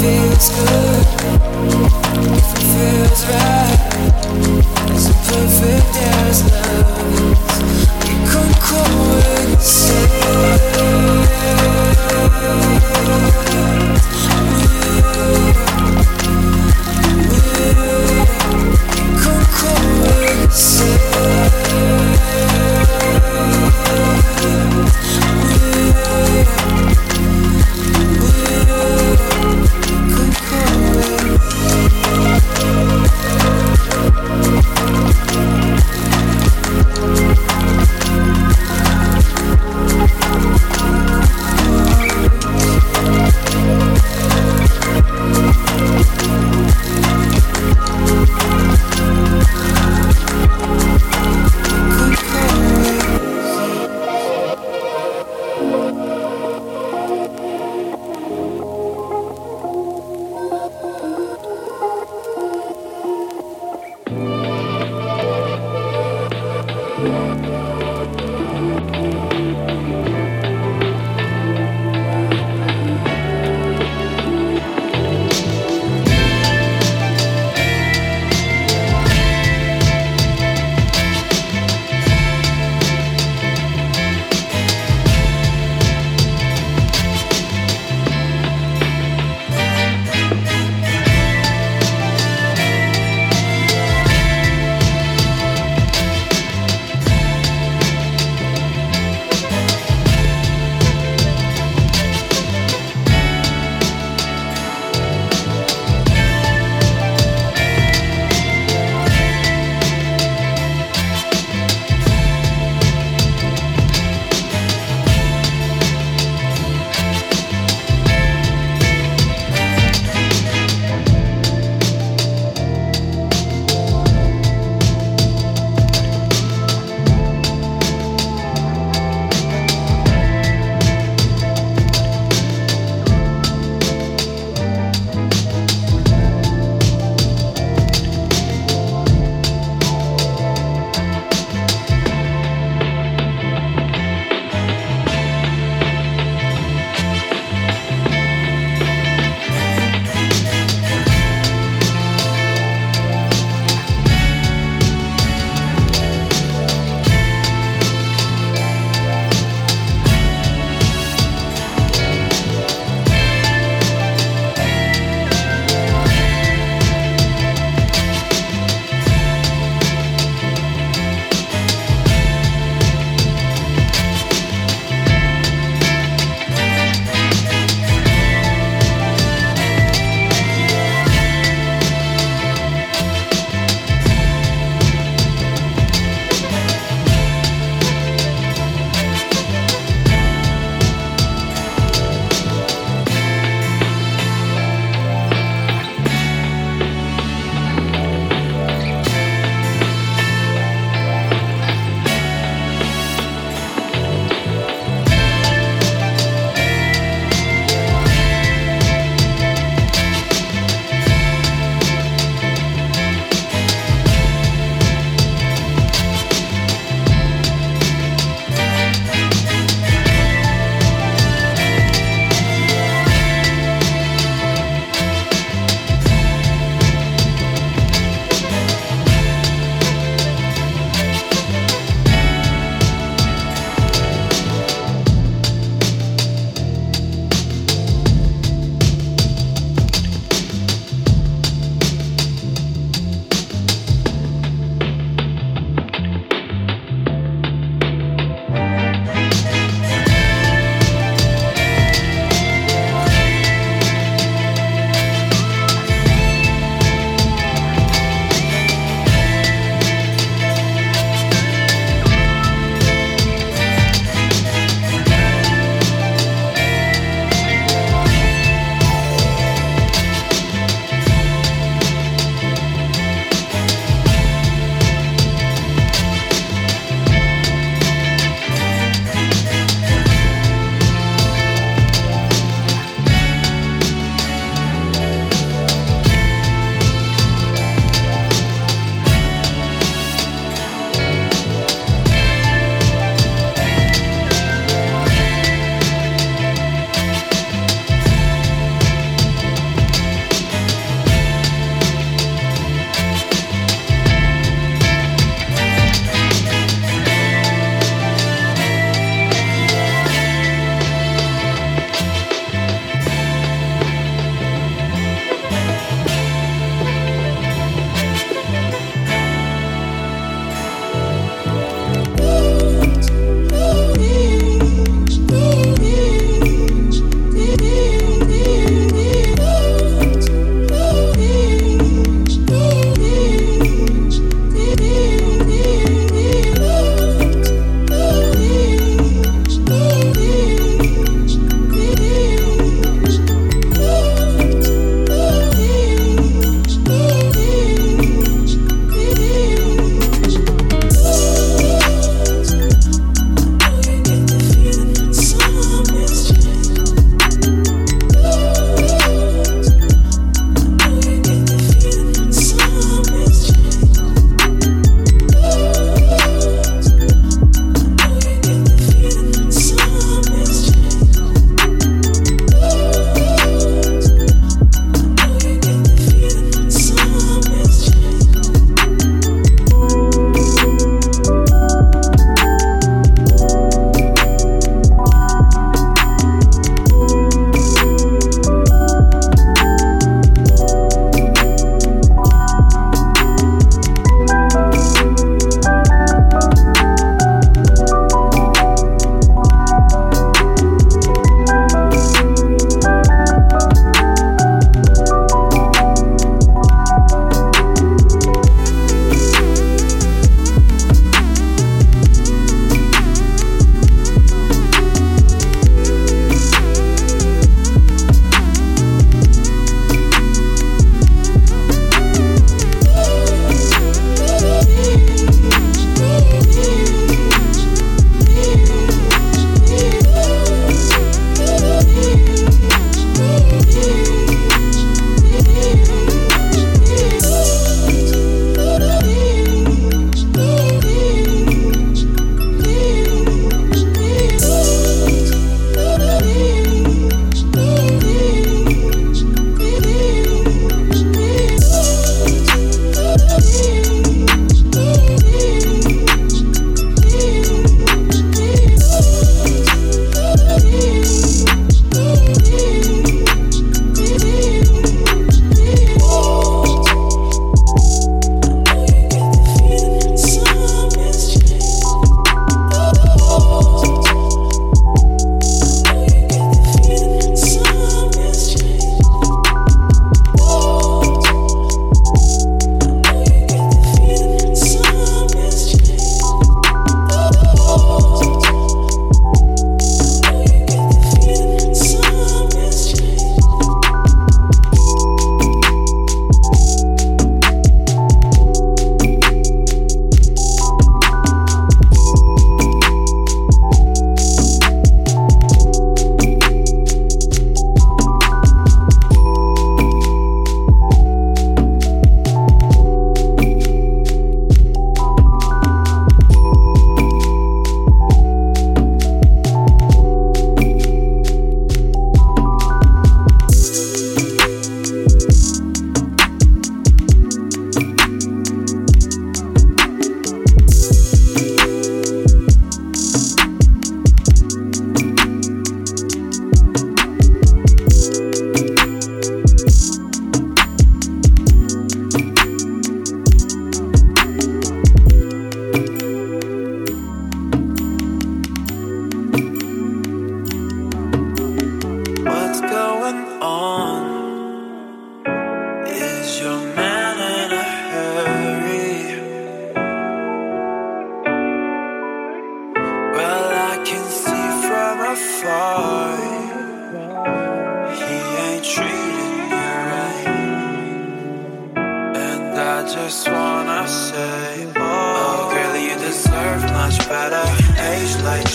feels good, if it feels right,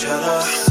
Age like